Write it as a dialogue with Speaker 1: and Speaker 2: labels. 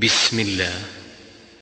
Speaker 1: بسم الله.